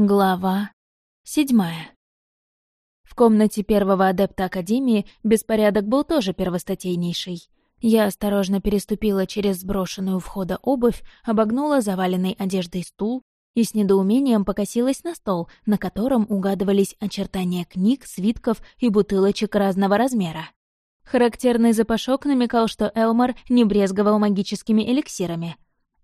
Глава седьмая. В комнате первого адепта Академии беспорядок был тоже первостатейнейший. Я осторожно переступила через сброшенную входа обувь, обогнула заваленной одеждой стул и с недоумением покосилась на стол, на котором угадывались очертания книг, свитков и бутылочек разного размера. Характерный запашок намекал, что Элмар не брезговал магическими эликсирами.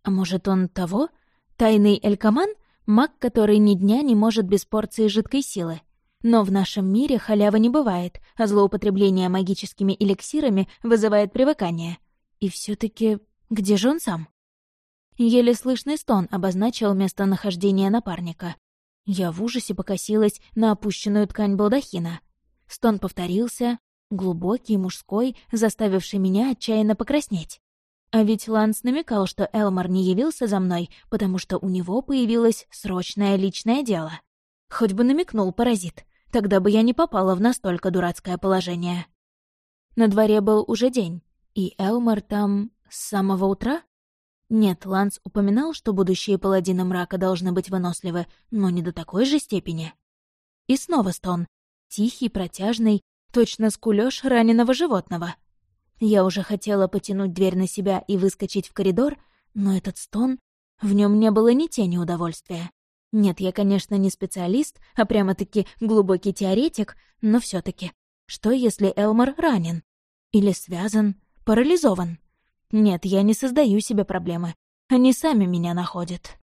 А может, он того? Тайный элькаман — Маг, который ни дня не может без порции жидкой силы. Но в нашем мире халявы не бывает, а злоупотребление магическими эликсирами вызывает привыкание. И все таки где же он сам? Еле слышный стон обозначил местонахождение напарника. Я в ужасе покосилась на опущенную ткань балдахина. Стон повторился, глубокий, мужской, заставивший меня отчаянно покраснеть. А ведь Ланс намекал, что Элмар не явился за мной, потому что у него появилось срочное личное дело. Хоть бы намекнул паразит, тогда бы я не попала в настолько дурацкое положение. На дворе был уже день, и Элмар там с самого утра? Нет, Ланс упоминал, что будущие паладины мрака должны быть выносливы, но не до такой же степени. И снова стон. Тихий, протяжный, точно скулёж раненого животного. Я уже хотела потянуть дверь на себя и выскочить в коридор, но этот стон... В нем не было ни тени удовольствия. Нет, я, конечно, не специалист, а прямо-таки глубокий теоретик, но все таки Что, если Элмар ранен? Или связан? Парализован? Нет, я не создаю себе проблемы. Они сами меня находят.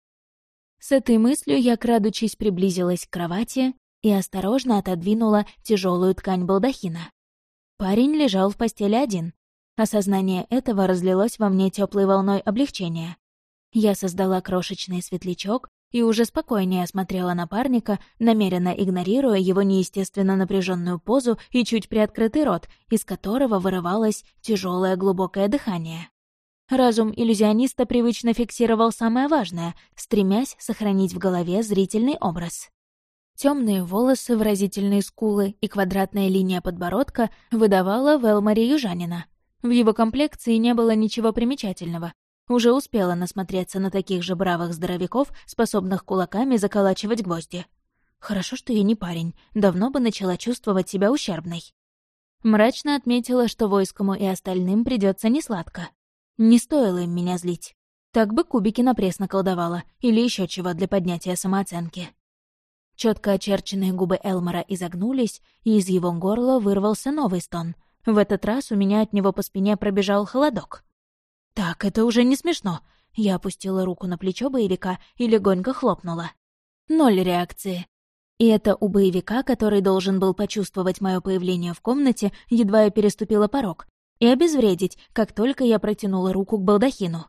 С этой мыслью я, крадучись, приблизилась к кровати и осторожно отодвинула тяжелую ткань балдахина. Парень лежал в постели один. Осознание этого разлилось во мне теплой волной облегчения. Я создала крошечный светлячок и уже спокойнее осмотрела напарника, намеренно игнорируя его неестественно напряженную позу и чуть приоткрытый рот, из которого вырывалось тяжелое глубокое дыхание. Разум иллюзиониста привычно фиксировал самое важное, стремясь сохранить в голове зрительный образ. Темные волосы, выразительные скулы и квадратная линия подбородка выдавала Велмари южанина — в его комплекции не было ничего примечательного. Уже успела насмотреться на таких же бравых здоровяков, способных кулаками заколачивать гвозди. Хорошо, что я не парень, давно бы начала чувствовать себя ущербной. Мрачно отметила, что войскому и остальным придется несладко. Не стоило им меня злить. Так бы кубики на пресс наколдовала, или еще чего для поднятия самооценки. Четко очерченные губы Элмора изогнулись, и из его горла вырвался новый стон — в этот раз у меня от него по спине пробежал холодок. «Так, это уже не смешно». Я опустила руку на плечо боевика и легонько хлопнула. Ноль реакции. И это у боевика, который должен был почувствовать мое появление в комнате, едва я переступила порог, и обезвредить, как только я протянула руку к балдахину.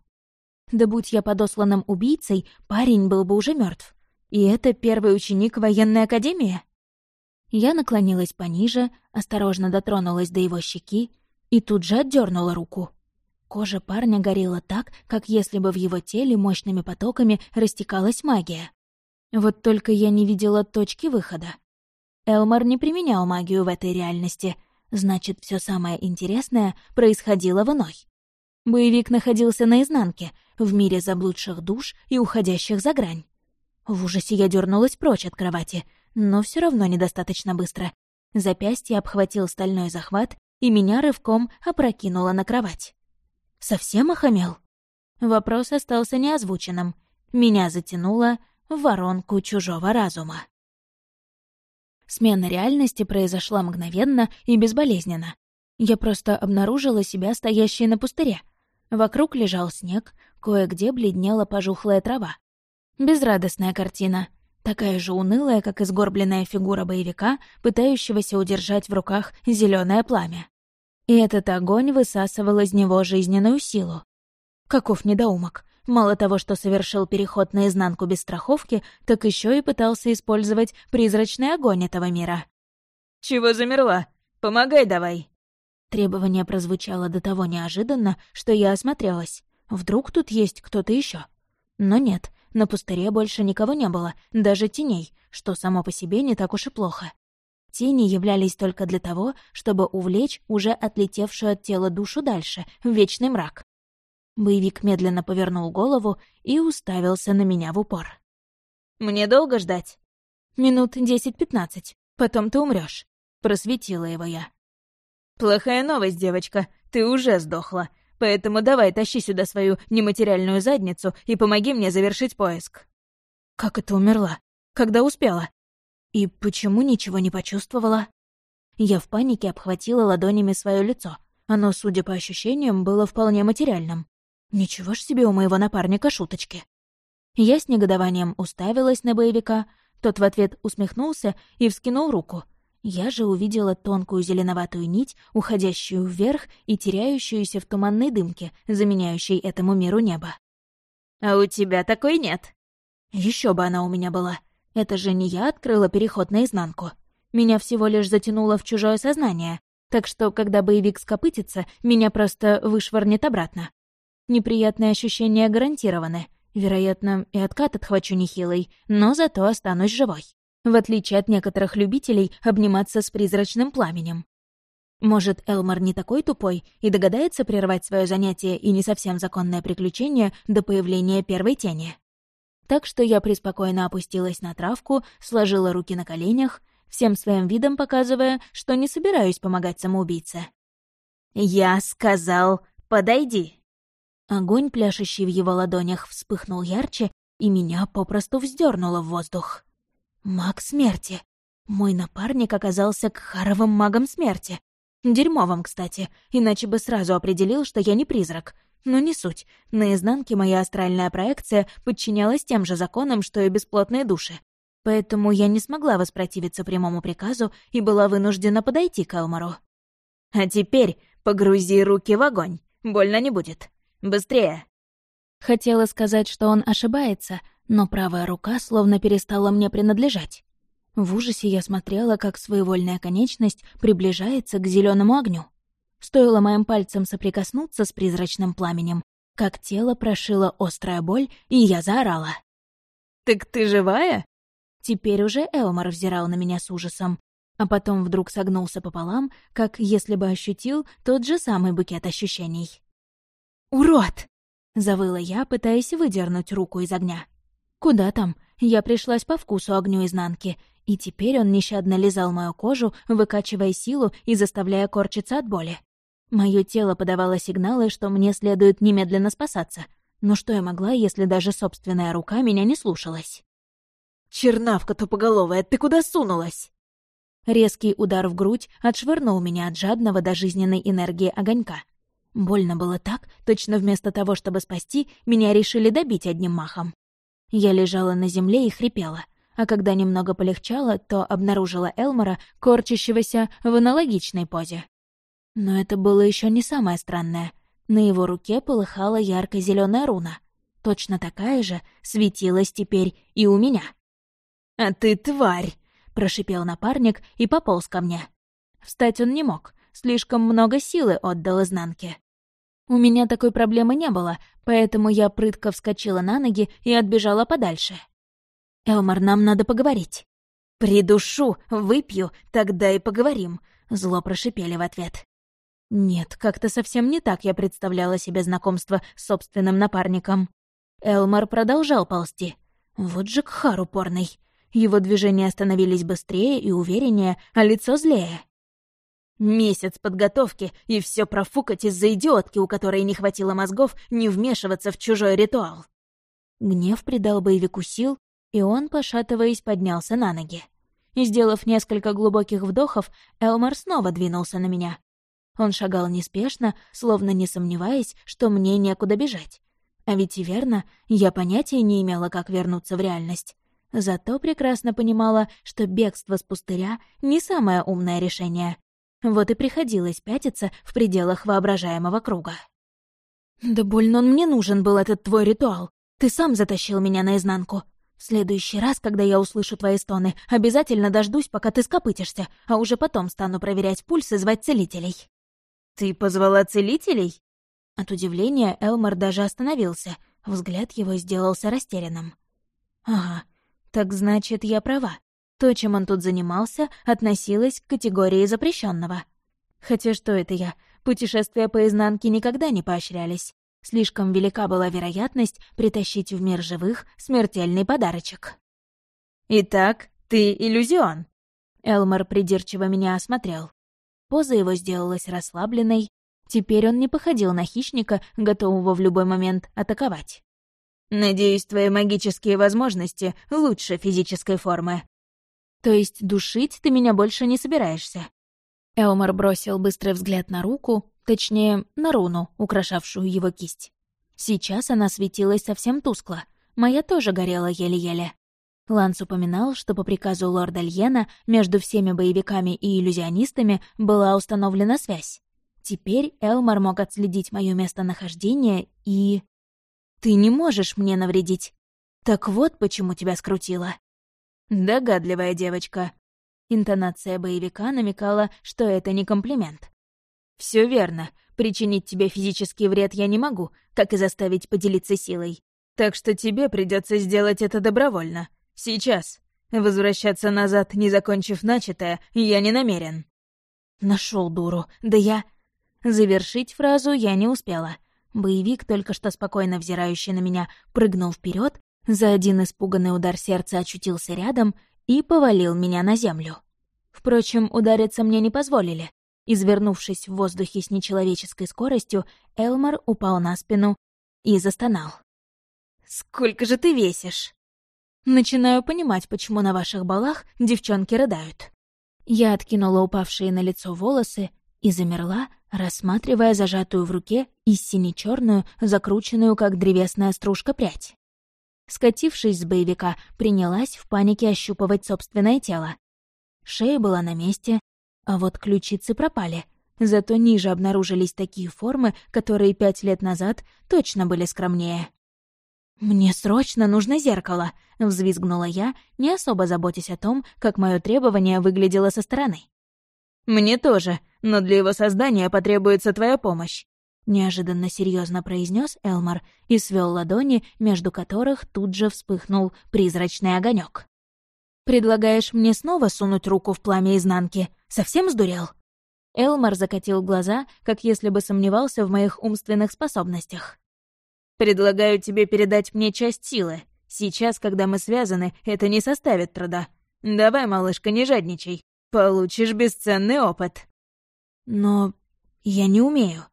Да будь я подосланным убийцей, парень был бы уже мертв. И это первый ученик военной академии? Я наклонилась пониже, осторожно дотронулась до его щеки и тут же отдернула руку. Кожа парня горела так, как если бы в его теле мощными потоками растекалась магия. Вот только я не видела точки выхода. Элмар не применял магию в этой реальности, значит, все самое интересное происходило в иной. Боевик находился на изнанке, в мире заблудших душ и уходящих за грань. В ужасе я дернулась прочь от кровати — но все равно недостаточно быстро. Запястье обхватил стальной захват, и меня рывком опрокинуло на кровать. «Совсем охамел?» Вопрос остался неозвученным. Меня затянуло в воронку чужого разума. Смена реальности произошла мгновенно и безболезненно. Я просто обнаружила себя стоящей на пустыре. Вокруг лежал снег, кое-где бледнела пожухлая трава. Безрадостная картина, такая же унылая, как изгорбленная фигура боевика, пытающегося удержать в руках зеленое пламя. И этот огонь высасывал из него жизненную силу. Каков недоумок. Мало того, что совершил переход наизнанку без страховки, так еще и пытался использовать призрачный огонь этого мира. «Чего замерла? Помогай давай!» Требование прозвучало до того неожиданно, что я осмотрелась. Вдруг тут есть кто-то еще? Но нет, на пустыре больше никого не было, даже теней, что само по себе не так уж и плохо. Тени являлись только для того, чтобы увлечь уже отлетевшую от тела душу дальше, в вечный мрак. Боевик медленно повернул голову и уставился на меня в упор. «Мне долго ждать?» Минут десять-пятнадцать. Потом ты умрёшь. Просветила его я. «Плохая новость, девочка. Ты уже сдохла. Поэтому давай тащи сюда свою нематериальную задницу и помоги мне завершить поиск». «Как это умерла? Когда успела? И почему ничего не почувствовала?» Я в панике обхватила ладонями свое лицо. Оно, судя по ощущениям, было вполне материальным. Ничего ж себе у моего напарника шуточки. Я с негодованием уставилась на боевика, тот в ответ усмехнулся и вскинул руку — я же увидела тонкую зеленоватую нить, уходящую вверх и теряющуюся в туманной дымке, заменяющей этому миру небо. «А у тебя такой нет?» Еще бы она у меня была. Это же не я открыла переход наизнанку. Меня всего лишь затянуло в чужое сознание, так что, когда боевик скопытится, меня просто вышвырнет обратно. Неприятные ощущения гарантированы. Вероятно, и откат отхвачу нехилый, но зато останусь живой в отличие от некоторых любителей обниматься с призрачным пламенем. Может, Элмар не такой тупой и догадается прервать свое занятие и не совсем законное приключение до появления первой тени. Так что я преспокойно опустилась на травку, сложила руки на коленях, всем своим видом показывая, что не собираюсь помогать самоубийце. «Я сказал, подойди!» Огонь, пляшущий в его ладонях, вспыхнул ярче, и меня попросту вздернуло в воздух. Маг смерти. Мой напарник оказался кхаровым магом смерти. Дерьмовым, кстати, иначе бы сразу определил, что я не призрак. Но не суть. Наизнанке моя астральная проекция подчинялась тем же законам, что и бесплотные души. Поэтому я не смогла воспротивиться прямому приказу и была вынуждена подойти к Элмару. «А теперь погрузи руки в огонь. Больно не будет. Быстрее!» Хотела сказать, что он ошибается, но правая рука словно перестала мне принадлежать. В ужасе я смотрела, как своевольная конечность приближается к зеленому огню. Стоило моим пальцем соприкоснуться с призрачным пламенем, как тело прошило острая боль, и я заорала. «Так ты живая?» Теперь уже Элмар взирал на меня с ужасом, а потом вдруг согнулся пополам, как если бы ощутил тот же самый букет ощущений. «Урод!» — завыла я, пытаясь выдернуть руку из огня. Куда там? Я пришлась по вкусу огню изнанки, и теперь он нещадно лизал мою кожу, выкачивая силу и заставляя корчиться от боли. Мое тело подавало сигналы, что мне следует немедленно спасаться. Но что я могла, если даже собственная рука меня не слушалась? «Чернавка тупоголовая, ты куда сунулась?» Резкий удар в грудь отшвырнул меня от жадного до жизненной энергии огонька. Больно было так, точно вместо того, чтобы спасти, меня решили добить одним махом. Я лежала на земле и хрипела, а когда немного полегчало, то обнаружила Элмора, корчащегося в аналогичной позе. Но это было еще не самое странное. На его руке полыхала ярко зеленая руна. Точно такая же светилась теперь и у меня. «А ты тварь!» — прошипел напарник и пополз ко мне. Встать он не мог, слишком много силы отдал изнанке. У меня такой проблемы не было, поэтому я прытко вскочила на ноги и отбежала подальше. «Элмар, нам надо поговорить». «Придушу, выпью, тогда и поговорим», — зло прошипели в ответ. Нет, как-то совсем не так я представляла себе знакомство с собственным напарником. Элмар продолжал ползти. Вот же кхар упорный. Его движения становились быстрее и увереннее, а лицо злее. Месяц подготовки, и все профукать из-за идиотки, у которой не хватило мозгов не вмешиваться в чужой ритуал. Гнев придал боевику сил, и он, пошатываясь, поднялся на ноги. Сделав несколько глубоких вдохов, Элмар снова двинулся на меня. Он шагал неспешно, словно не сомневаясь, что мне некуда бежать. А ведь и верно, я понятия не имела, как вернуться в реальность. Зато прекрасно понимала, что бегство с пустыря — не самое умное решение. Вот и приходилось пятиться в пределах воображаемого круга. «Да больно он мне нужен был, этот твой ритуал. Ты сам затащил меня наизнанку. В следующий раз, когда я услышу твои стоны, обязательно дождусь, пока ты скопытишься, а уже потом стану проверять пульс и звать целителей». «Ты позвала целителей?» От удивления Элмар даже остановился, взгляд его сделался растерянным. «Ага, так значит, я права. То, чем он тут занимался, относилось к категории запрещенного. Хотя что это я? Путешествия по изнанке никогда не поощрялись. Слишком велика была вероятность притащить в мир живых смертельный подарочек. «Итак, Ты иллюзион». Элмар придирчиво меня осмотрел. Поза его сделалась расслабленной. Теперь он не походил на хищника, готового в любой момент атаковать. «Надеюсь, твои магические возможности лучше физической формы». «То есть душить ты меня больше не собираешься?» Элмар бросил быстрый взгляд на руку, точнее, на руну, украшавшую его кисть. Сейчас она светилась совсем тускло. Моя тоже горела еле-еле. Ланс упоминал, что по приказу лорда Льена между всеми боевиками и иллюзионистами была установлена связь. Теперь Элмар мог отследить мое местонахождение и... «Ты не можешь мне навредить. Так вот почему тебя скрутило». «Догадливая девочка». Интонация боевика намекала, что это не комплимент. Все верно. Причинить тебе физический вред я не могу, как и заставить поделиться силой. Так что тебе придется сделать это добровольно. Сейчас. Возвращаться назад, не закончив начатое, я не намерен. Нашел дуру. Да я... Завершить фразу я не успела. Боевик, только что спокойно взирающий на меня, прыгнул вперед, за один испуганный удар сердца очутился рядом и повалил меня на землю. Впрочем, удариться мне не позволили. Извернувшись в воздухе с нечеловеческой скоростью, Элмар упал на спину и застонал. «Сколько же ты весишь?» «Начинаю понимать, почему на ваших балах девчонки рыдают». Я откинула упавшие на лицо волосы и замерла, рассматривая зажатую в руке и сине черную закрученную, как древесная стружка, прядь. Скатившись с боевика, принялась в панике ощупывать собственное тело. Шея была на месте, а вот ключицы пропали. Зато ниже обнаружились такие формы, которые пять лет назад точно были скромнее. «Мне срочно нужно зеркало», — взвизгнула я, не особо заботясь о том, как мое требование выглядело со стороны. «Мне тоже, но для его создания потребуется твоя помощь», — неожиданно серьезно произнес Элмар и свел ладони, между которых тут же вспыхнул призрачный огонек. «Предлагаешь мне снова сунуть руку в пламя изнанки?» Совсем сдурел?» Элмар закатил глаза, как если бы сомневался в моих умственных способностях. «Предлагаю тебе передать мне часть силы. Сейчас, когда мы связаны, это не составит труда. Давай, малышка, не жадничай. Получишь бесценный опыт». «Но я не умею».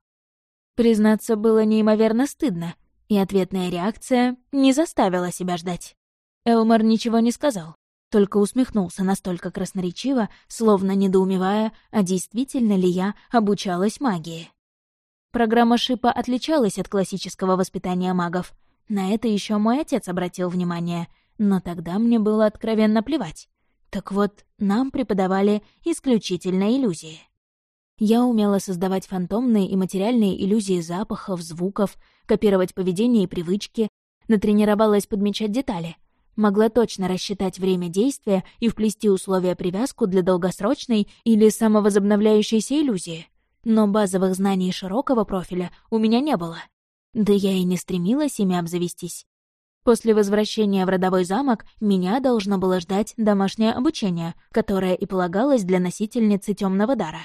Признаться, было неимоверно стыдно, и ответная реакция не заставила себя ждать. Элмар ничего не сказал, только усмехнулся настолько красноречиво, словно недоумевая, а действительно ли я обучалась магии. Программа Шипа отличалась от классического воспитания магов. На это еще мой отец обратил внимание, но тогда мне было откровенно плевать. Так вот, нам преподавали исключительно иллюзии. Я умела создавать фантомные и материальные иллюзии запахов, звуков, копировать поведение и привычки, натренировалась подмечать детали — могла точно рассчитать время действия и вплести условия привязку для долгосрочной или самовозобновляющейся иллюзии. Но базовых знаний широкого профиля у меня не было. Да я и не стремилась ими обзавестись. После возвращения в родовой замок меня должно было ждать домашнее обучение, которое и полагалось для носительницы темного дара.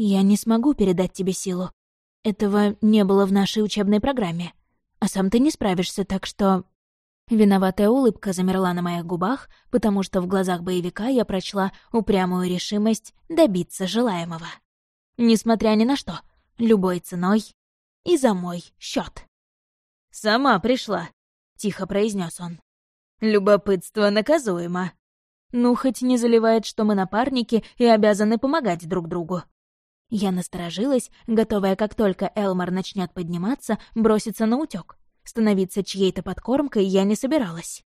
Я не смогу передать тебе силу. Этого не было в нашей учебной программе. А сам ты не справишься, так что Виноватая улыбка замерла на моих губах, потому что в глазах боевика я прочла упрямую решимость добиться желаемого. Несмотря ни на что, любой ценой и за мой счет. «Сама пришла», — тихо произнес он. «Любопытство наказуемо». Ну, хоть не заливает, что мы напарники и обязаны помогать друг другу. Я насторожилась, готовая, как только Элмар начнет подниматься, броситься на утёк. Становиться чьей-то подкормкой я не собиралась.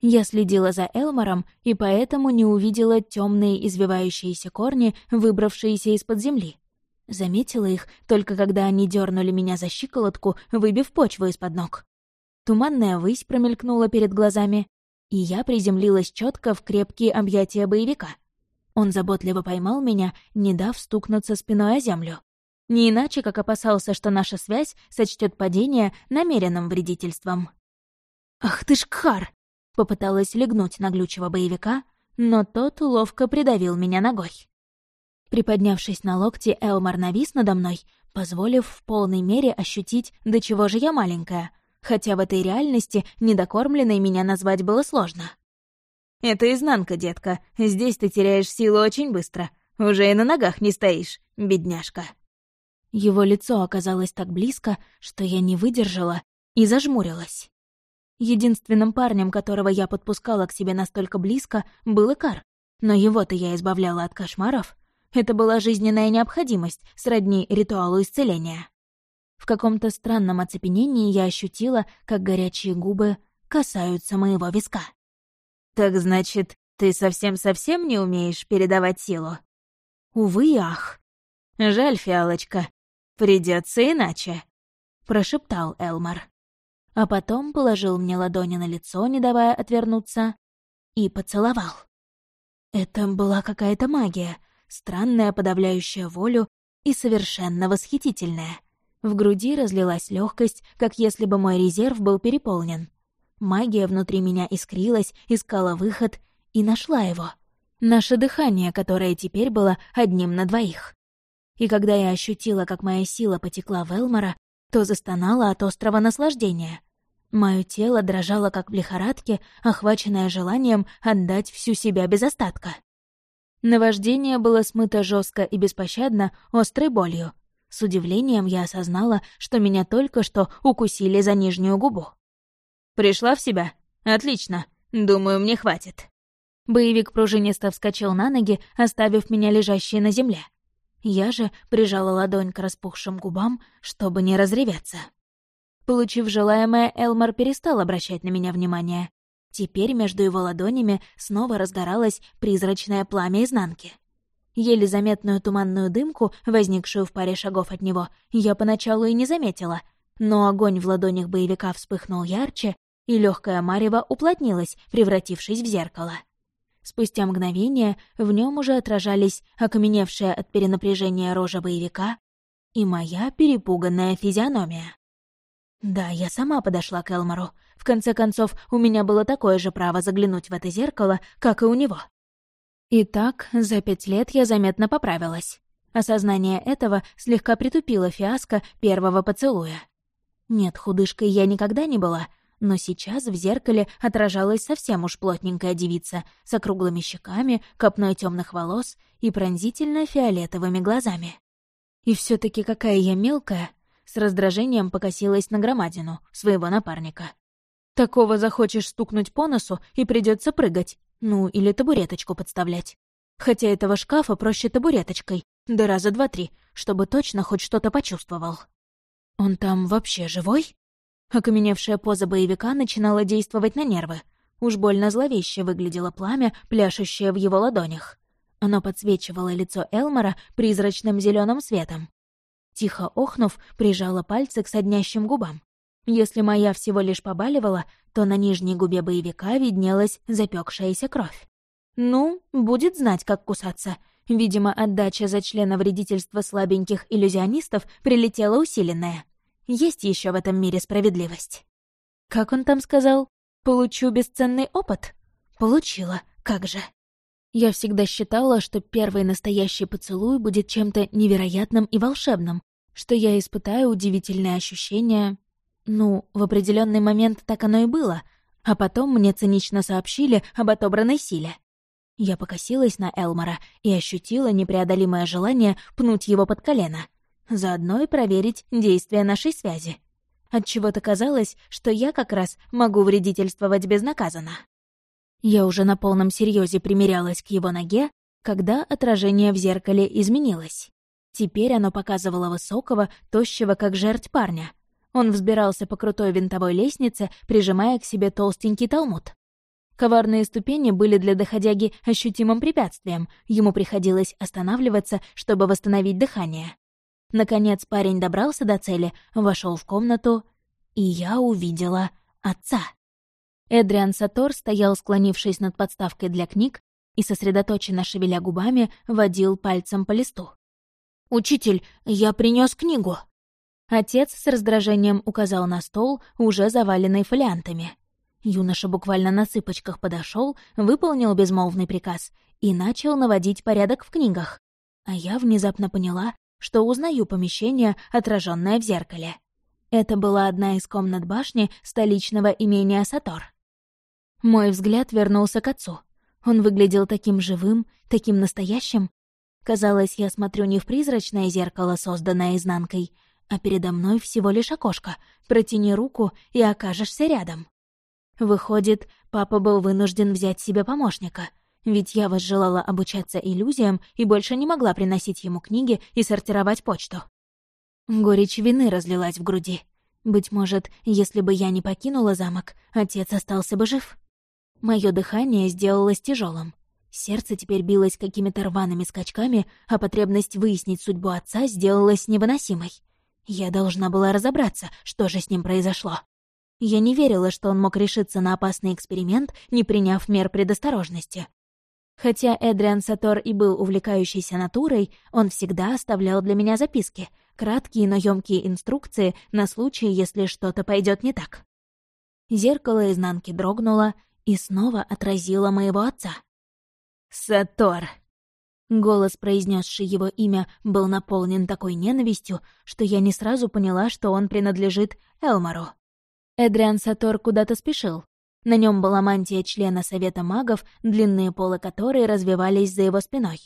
Я следила за Элмором и поэтому не увидела темные извивающиеся корни, выбравшиеся из-под земли. Заметила их только когда они дернули меня за щиколотку, выбив почву из-под ног. Туманная высь промелькнула перед глазами, и я приземлилась четко в крепкие объятия боевика. Он заботливо поймал меня, не дав стукнуться спиной о землю. Не иначе, как опасался, что наша связь сочтет падение намеренным вредительством. «Ах ты ж кхар!» — попыталась легнуть на глючего боевика, но тот ловко придавил меня ногой. Приподнявшись на локте, Элмар навис надо мной, позволив в полной мере ощутить, до чего же я маленькая, хотя в этой реальности недокормленной меня назвать было сложно. Это изнанка, детка. Здесь ты теряешь силу очень быстро. Уже и на ногах не стоишь, бедняжка». Его лицо оказалось так близко, что я не выдержала и зажмурилась. Единственным парнем, которого я подпускала к себе настолько близко, был Икар. Но его-то я избавляла от кошмаров. Это была жизненная необходимость, сродни ритуалу исцеления. В каком-то странном оцепенении я ощутила, как горячие губы касаются моего виска. «Так значит, ты совсем-совсем не умеешь передавать силу?» «Увы ах». «Жаль, фиалочка. Придется иначе», — прошептал Элмар. А потом положил мне ладони на лицо, не давая отвернуться, и поцеловал. Это была какая-то магия, странная, подавляющая волю и совершенно восхитительная. В груди разлилась легкость, как если бы мой резерв был переполнен. Магия внутри меня искрилась, искала выход и нашла его. Наше дыхание, которое теперь было одним на двоих. И когда я ощутила, как моя сила потекла в Элмора, то застонала от острого наслаждения. Мое тело дрожало, как в лихорадке, охваченное желанием отдать всю себя без остатка. Наваждение было смыто жестко и беспощадно, острой болью. С удивлением я осознала, что меня только что укусили за нижнюю губу. «Пришла в себя? Отлично. Думаю, мне хватит». Боевик пружинисто вскочил на ноги, оставив меня лежащей на земле. Я же прижала ладонь к распухшим губам, чтобы не разреветься. Получив желаемое, Элмар перестал обращать на меня внимание. Теперь между его ладонями снова разгоралось призрачное пламя изнанки. Еле заметную туманную дымку, возникшую в паре шагов от него, я поначалу и не заметила, но огонь в ладонях боевика вспыхнул ярче, и легкая марево уплотнилась, превратившись в зеркало. Спустя мгновение в нем уже отражались окаменевшая от перенапряжения рожа боевика и моя перепуганная физиономия. Да, я сама подошла к Элмору. В конце концов, у меня было такое же право заглянуть в это зеркало, как и у него. Итак, за пять лет я заметно поправилась. Осознание этого слегка притупило фиаско первого поцелуя. Нет, худышкой я никогда не была, но сейчас в зеркале отражалась совсем уж плотненькая девица с округлыми щеками, копной темных волос и пронзительно фиолетовыми глазами. И все таки какая я мелкая, с раздражением покосилась на громадину своего напарника. Такого захочешь стукнуть по носу, и придется прыгать. Ну, или табуреточку подставлять. Хотя этого шкафа проще табуреточкой, да раза два-три, чтобы точно хоть что-то почувствовал. Он там вообще живой? Окаменевшая поза боевика начинала действовать на нервы. Уж больно зловеще выглядело пламя, пляшущее в его ладонях. Оно подсвечивало лицо Элмора призрачным зеленым светом. Тихо охнув, прижала пальцы к соднящим губам. Если моя всего лишь побаливала, то на нижней губе боевика виднелась запекшаяся кровь. Ну, будет знать, как кусаться. Видимо, отдача за члена вредительства слабеньких иллюзионистов прилетела усиленная. Есть еще в этом мире справедливость. Как он там сказал? Получу бесценный опыт? Получила, как же. Я всегда считала, что первый настоящий поцелуй будет чем-то невероятным и волшебным, что я испытаю удивительные ощущения. Ну, в определенный момент так оно и было, а потом мне цинично сообщили об отобранной силе. Я покосилась на Элмора и ощутила непреодолимое желание пнуть его под колено, заодно и проверить действие нашей связи. Отчего-то казалось, что я как раз могу вредительствовать безнаказанно. Я уже на полном серьезе примерялась к его ноге, когда отражение в зеркале изменилось. Теперь оно показывало высокого, тощего, как жерть парня. Он взбирался по крутой винтовой лестнице, прижимая к себе толстенький талмуд. Коварные ступени были для доходяги ощутимым препятствием, ему приходилось останавливаться, чтобы восстановить дыхание. Наконец парень добрался до цели, вошел в комнату, и я увидела отца. Эдриан Сатор стоял, склонившись над подставкой для книг, и, сосредоточенно шевеля губами, водил пальцем по листу. «Учитель, я принес книгу!» Отец с раздражением указал на стол, уже заваленный фолиантами. Юноша буквально на цыпочках подошел, выполнил безмолвный приказ и начал наводить порядок в книгах. А я внезапно поняла, что узнаю помещение, отраженное в зеркале. Это была одна из комнат башни столичного имения Сатор. Мой взгляд вернулся к отцу. Он выглядел таким живым, таким настоящим. Казалось, я смотрю не в призрачное зеркало, созданное изнанкой, а передо мной всего лишь окошко. Протяни руку, и окажешься рядом. Выходит, папа был вынужден взять себе помощника, ведь я возжелала обучаться иллюзиям и больше не могла приносить ему книги и сортировать почту. Горечь вины разлилась в груди. Быть может, если бы я не покинула замок, отец остался бы жив. Мое дыхание сделалось тяжелым. Сердце теперь билось какими-то рваными скачками, а потребность выяснить судьбу отца сделалась невыносимой. Я должна была разобраться, что же с ним произошло. Я не верила, что он мог решиться на опасный эксперимент, не приняв мер предосторожности. Хотя Эдриан Сатор и был увлекающейся натурой, он всегда оставлял для меня записки, краткие, но ёмкие инструкции на случай, если что-то пойдет не так. Зеркало изнанки дрогнуло, и снова отразила моего отца. «Сатор!» Голос, произнесший его имя, был наполнен такой ненавистью, что я не сразу поняла, что он принадлежит Элмару. Эдриан Сатор куда-то спешил. На нем была мантия члена Совета магов, длинные полы которой развивались за его спиной.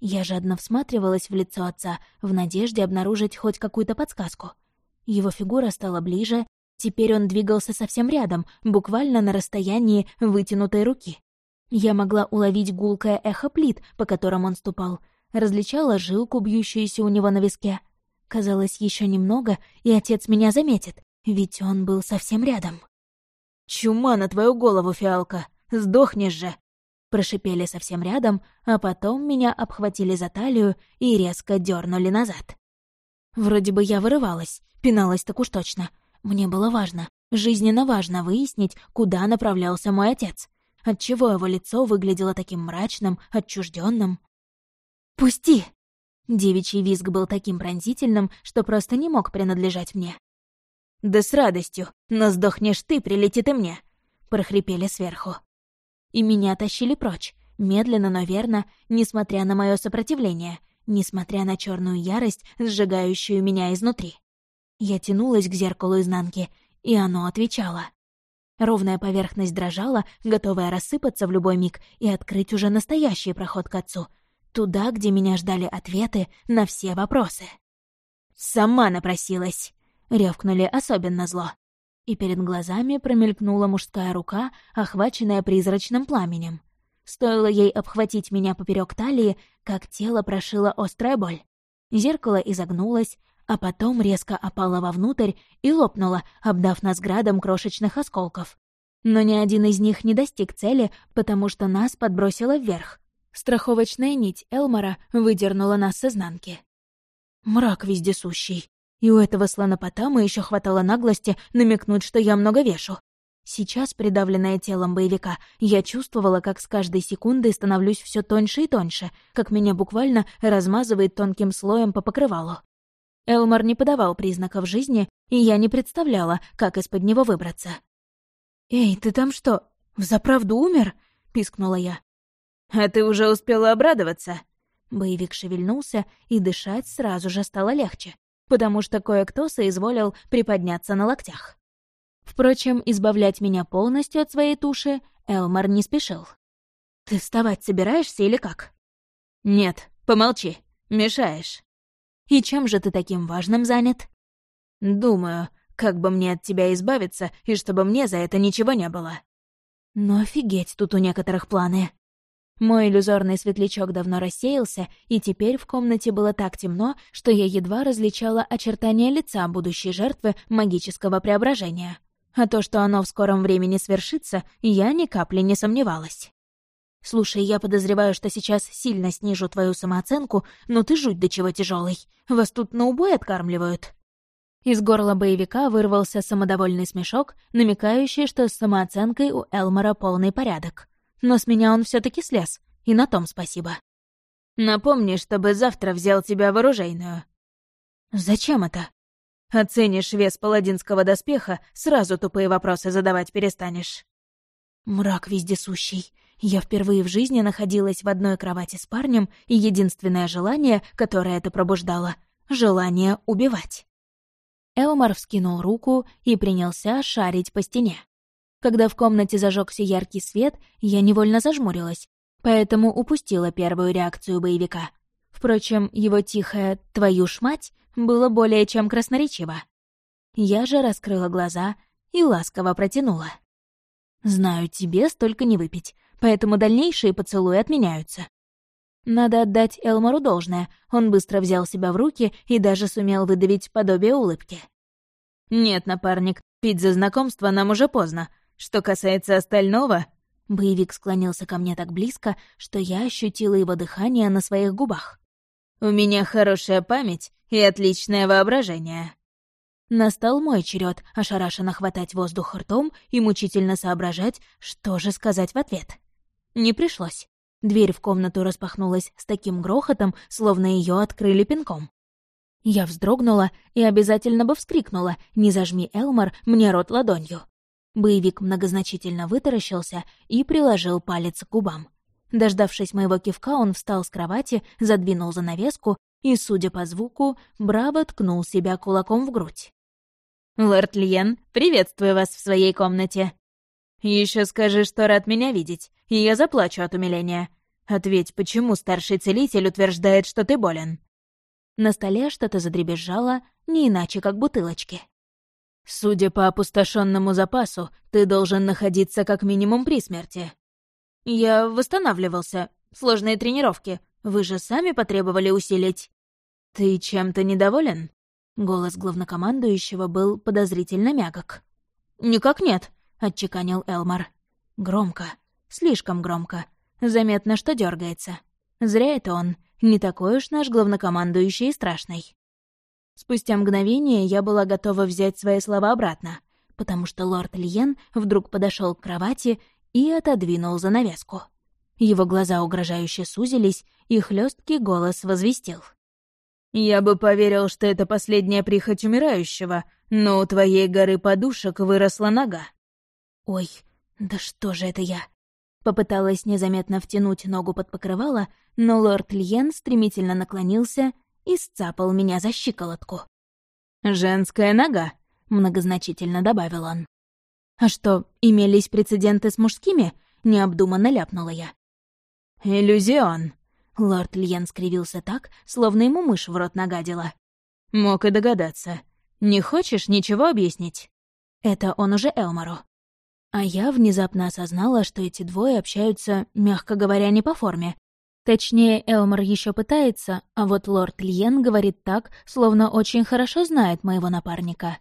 Я жадно всматривалась в лицо отца, в надежде обнаружить хоть какую-то подсказку. Его фигура стала ближе, Теперь он двигался совсем рядом, буквально на расстоянии вытянутой руки. Я могла уловить гулкое эхо плит, по которым он ступал, различала жилку, бьющуюся у него на виске. Казалось, еще немного, и отец меня заметит, ведь он был совсем рядом. «Чума на твою голову, фиалка! Сдохнешь же!» Прошипели совсем рядом, а потом меня обхватили за талию и резко дернули назад. Вроде бы я вырывалась, пиналась так уж точно — мне было важно, жизненно важно выяснить, куда направлялся мой отец. Отчего его лицо выглядело таким мрачным, отчужденным. «Пусти!» Девичий визг был таким пронзительным, что просто не мог принадлежать мне. «Да с радостью, но сдохнешь ты, прилетит и мне!» — прохрипели сверху. И меня тащили прочь, медленно, но верно, несмотря на мое сопротивление, несмотря на черную ярость, сжигающую меня изнутри. Я тянулась к зеркалу изнанки, и оно отвечало. Ровная поверхность дрожала, готовая рассыпаться в любой миг и открыть уже настоящий проход к отцу. Туда, где меня ждали ответы на все вопросы. «Сама напросилась!» — рявкнули особенно зло. И перед глазами промелькнула мужская рука, охваченная призрачным пламенем. Стоило ей обхватить меня поперек талии, как тело прошила острая боль. Зеркало изогнулось, а потом резко опала вовнутрь и лопнула, обдав нас градом крошечных осколков. Но ни один из них не достиг цели, потому что нас подбросило вверх. Страховочная нить Элмора выдернула нас с изнанки. Мрак вездесущий. И у этого слонопотама еще хватало наглости намекнуть, что я много вешу. Сейчас, придавленная телом боевика, я чувствовала, как с каждой секундой становлюсь все тоньше и тоньше, как меня буквально размазывает тонким слоем по покрывалу. Элмар не подавал признаков жизни, и я не представляла, как из-под него выбраться. «Эй, ты там что, взаправду умер?» — пискнула я. «А ты уже успела обрадоваться?» Боевик шевельнулся, и дышать сразу же стало легче, потому что кое-кто соизволил приподняться на локтях. Впрочем, избавлять меня полностью от своей туши Элмар не спешил. «Ты вставать собираешься или как?» «Нет, помолчи, мешаешь». И чем же ты таким важным занят?» «Думаю, как бы мне от тебя избавиться, и чтобы мне за это ничего не было». Но офигеть тут у некоторых планы. Мой иллюзорный светлячок давно рассеялся, и теперь в комнате было так темно, что я едва различала очертания лица будущей жертвы магического преображения. А то, что оно в скором времени свершится, я ни капли не сомневалась. «Слушай, я подозреваю, что сейчас сильно снижу твою самооценку, но ты жуть до чего тяжелый. Вас тут на убой откармливают». Из горла боевика вырвался самодовольный смешок, намекающий, что с самооценкой у Элмора полный порядок. Но с меня он все таки слез, и на том спасибо. «Напомни, чтобы завтра взял тебя в оружейную». «Зачем это?» «Оценишь вес паладинского доспеха, сразу тупые вопросы задавать перестанешь». Мрак вездесущий. Я впервые в жизни находилась в одной кровати с парнем, и единственное желание, которое это пробуждало — желание убивать. Элмар вскинул руку и принялся шарить по стене. Когда в комнате зажегся яркий свет, я невольно зажмурилась, поэтому упустила первую реакцию боевика. Впрочем, его тихое «твою ж мать» было более чем красноречиво. Я же раскрыла глаза и ласково протянула. «Знаю, тебе столько не выпить, поэтому дальнейшие поцелуи отменяются. Надо отдать Элмору должное, он быстро взял себя в руки и даже сумел выдавить подобие улыбки. «Нет, напарник, пить за знакомство нам уже поздно. Что касается остального...» Боевик склонился ко мне так близко, что я ощутила его дыхание на своих губах. «У меня хорошая память и отличное воображение». Настал мой черед ошарашенно хватать воздух ртом и мучительно соображать, что же сказать в ответ. Не пришлось. Дверь в комнату распахнулась с таким грохотом, словно ее открыли пинком. Я вздрогнула и обязательно бы вскрикнула «Не зажми, Элмар, мне рот ладонью». Боевик многозначительно вытаращился и приложил палец к губам. Дождавшись моего кивка, он встал с кровати, задвинул занавеску и, судя по звуку, браво ткнул себя кулаком в грудь. «Лорд Лиен, приветствую вас в своей комнате!» Еще скажи, что рад меня видеть, и я заплачу от умиления. Ответь, почему старший целитель утверждает, что ты болен?» На столе что-то задребезжало, не иначе, как бутылочки. «Судя по опустошенному запасу, ты должен находиться как минимум при смерти». «Я восстанавливался. Сложные тренировки. Вы же сами потребовали усилить». «Ты чем-то недоволен?» Голос главнокомандующего был подозрительно мягок. «Никак нет», — отчеканил Элмар. «Громко. Слишком громко. Заметно, что дергается. Зря это он. Не такой уж наш главнокомандующий и страшный». Спустя мгновение я была готова взять свои слова обратно, потому что лорд Льен вдруг подошел к кровати и отодвинул занавеску. Его глаза угрожающе сузились, и хлесткий голос возвестил. «Я бы поверил, что это последняя прихоть умирающего, но у твоей горы подушек выросла нога». «Ой, да что же это я?» Попыталась незаметно втянуть ногу под покрывало, но лорд Льен стремительно наклонился и сцапал меня за щиколотку. «Женская нога», — многозначительно добавил он. «А что, имелись прецеденты с мужскими?» — необдуманно ляпнула я. «Иллюзион», Лорд Льен скривился так, словно ему мышь в рот нагадила. «Мог и догадаться. Не хочешь ничего объяснить?» Это он уже Элмору. А я внезапно осознала, что эти двое общаются, мягко говоря, не по форме. Точнее, Элмор еще пытается, а вот лорд Льен говорит так, словно очень хорошо знает моего напарника.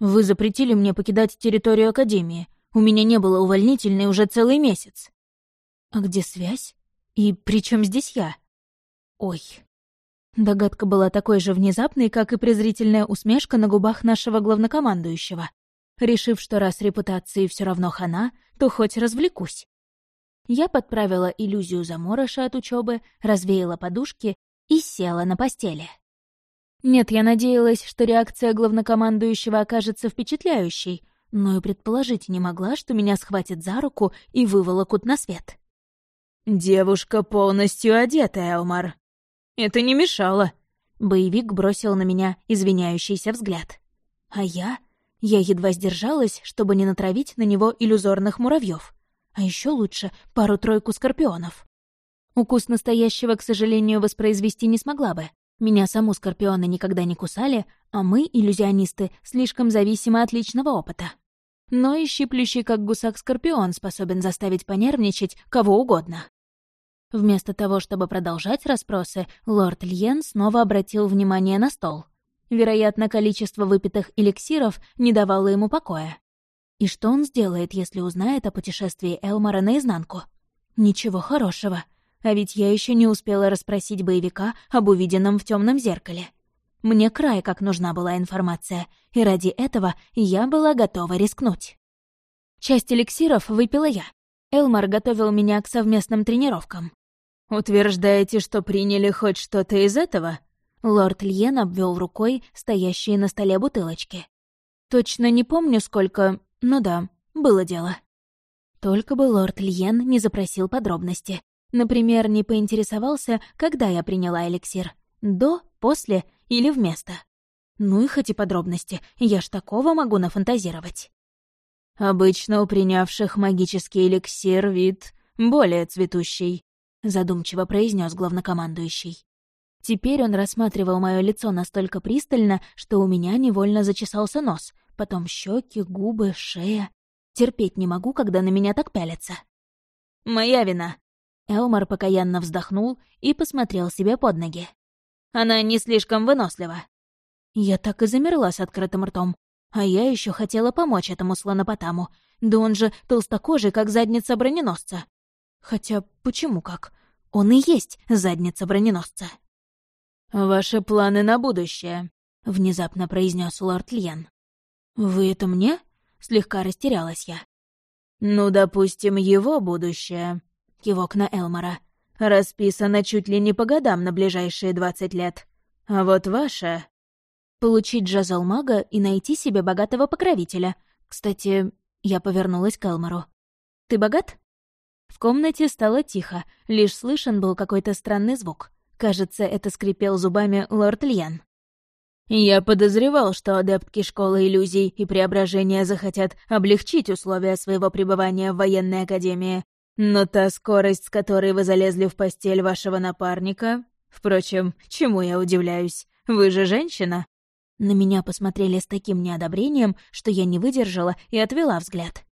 «Вы запретили мне покидать территорию Академии. У меня не было увольнительной уже целый месяц». «А где связь?» И при чем здесь я? Ой. Догадка была такой же внезапной, как и презрительная усмешка на губах нашего главнокомандующего. Решив, что раз репутации все равно хана, то хоть развлекусь. Я подправила иллюзию заморыша от учебы, развеяла подушки и села на постели. Нет, я надеялась, что реакция главнокомандующего окажется впечатляющей, но и предположить не могла, что меня схватят за руку и выволокут на свет. «Девушка полностью одета, Элмар. Это не мешало». Боевик бросил на меня извиняющийся взгляд. А я? Я едва сдержалась, чтобы не натравить на него иллюзорных муравьев. А еще лучше пару-тройку скорпионов. Укус настоящего, к сожалению, воспроизвести не смогла бы. Меня саму скорпионы никогда не кусали, а мы, иллюзионисты, слишком зависимы от личного опыта. Но и щиплющий, как гусак скорпион, способен заставить понервничать кого угодно. Вместо того, чтобы продолжать расспросы, лорд Льен снова обратил внимание на стол. Вероятно, количество выпитых эликсиров не давало ему покоя. И что он сделает, если узнает о путешествии Элмара наизнанку? Ничего хорошего. А ведь я еще не успела расспросить боевика об увиденном в темном зеркале. Мне край как нужна была информация, и ради этого я была готова рискнуть. Часть эликсиров выпила я. Элмар готовил меня к совместным тренировкам. «Утверждаете, что приняли хоть что-то из этого?» Лорд Льен обвел рукой стоящие на столе бутылочки. «Точно не помню, сколько... Ну да, было дело». Только бы лорд Льен не запросил подробности. Например, не поинтересовался, когда я приняла эликсир. До, после или вместо. Ну и хоть и подробности, я ж такого могу нафантазировать. Обычно у принявших магический эликсир вид более цветущий», — задумчиво произнес главнокомандующий. Теперь он рассматривал мое лицо настолько пристально, что у меня невольно зачесался нос, потом щеки, губы, шея. Терпеть не могу, когда на меня так пялятся. «Моя вина!» Элмар покаянно вздохнул и посмотрел себе под ноги. «Она не слишком вынослива». Я так и замерла с открытым ртом. А я еще хотела помочь этому слонопотаму. Да он же толстокожий, как задница броненосца. Хотя почему как? Он и есть задница броненосца. «Ваши планы на будущее», — внезапно произнес лорд Льен. «Вы это мне?» — слегка растерялась я. «Ну, допустим, его будущее», — кивок на Элмора, «расписано чуть ли не по годам на ближайшие двадцать лет. А вот ваше...» «Получить джазал мага и найти себе богатого покровителя. Кстати, я повернулась к Элмору. Ты богат?» В комнате стало тихо, лишь слышен был какой-то странный звук. Кажется, это скрипел зубами лорд Льян. «Я подозревал, что адептки Школы иллюзий и преображения захотят облегчить условия своего пребывания в военной академии, но та скорость, с которой вы залезли в постель вашего напарника... Впрочем, чему я удивляюсь? Вы же женщина?» На меня посмотрели с таким неодобрением, что я не выдержала и отвела взгляд.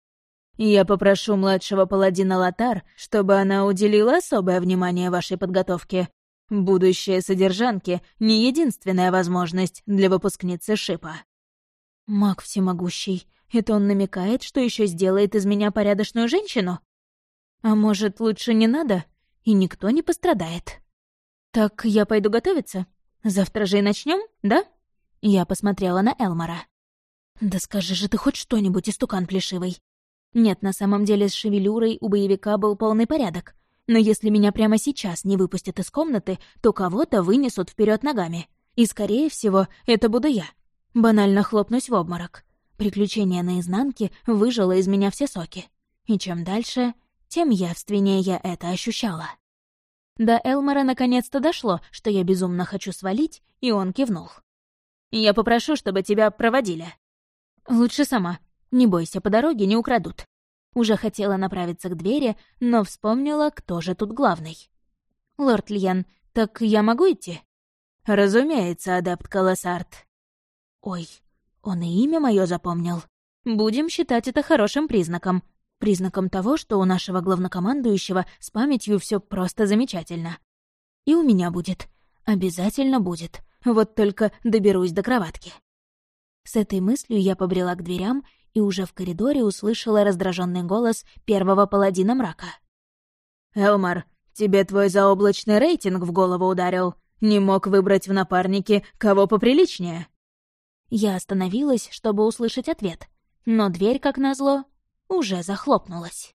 «Я попрошу младшего паладина Латар, чтобы она уделила особое внимание вашей подготовке. Будущее содержанки — не единственная возможность для выпускницы Шипа». «Маг всемогущий, это он намекает, что еще сделает из меня порядочную женщину? А может, лучше не надо, и никто не пострадает?» «Так я пойду готовиться? Завтра же и начнем, да?» Я посмотрела на Элмора. «Да скажи же ты хоть что-нибудь, истукан плешивый. Нет, на самом деле с шевелюрой у боевика был полный порядок. Но если меня прямо сейчас не выпустят из комнаты, то кого-то вынесут вперед ногами. И, скорее всего, это буду я. Банально хлопнусь в обморок. Приключение наизнанке выжило из меня все соки. И чем дальше, тем явственнее я это ощущала. До Элмора наконец-то дошло, что я безумно хочу свалить, и он кивнул. «Я попрошу, чтобы тебя проводили». «Лучше сама», не бойся, по дороге не украдут. Уже хотела направиться к двери, но вспомнила, кто же тут главный. «Лорд Льян, так я могу идти?» «Разумеется, адепт Колоссарт». «Ой, он и имя мое запомнил. Будем считать это хорошим признаком. Признаком того, что у нашего главнокомандующего с памятью все просто замечательно. И у меня будет. Обязательно будет. Вот только доберусь до кроватки». С этой мыслью я побрела к дверям и уже в коридоре услышала раздраженный голос первого паладина мрака. «Элмар, тебе твой заоблачный рейтинг в голову ударил. Не мог выбрать в напарнике кого поприличнее?» Я остановилась, чтобы услышать ответ, но дверь, как назло, уже захлопнулась.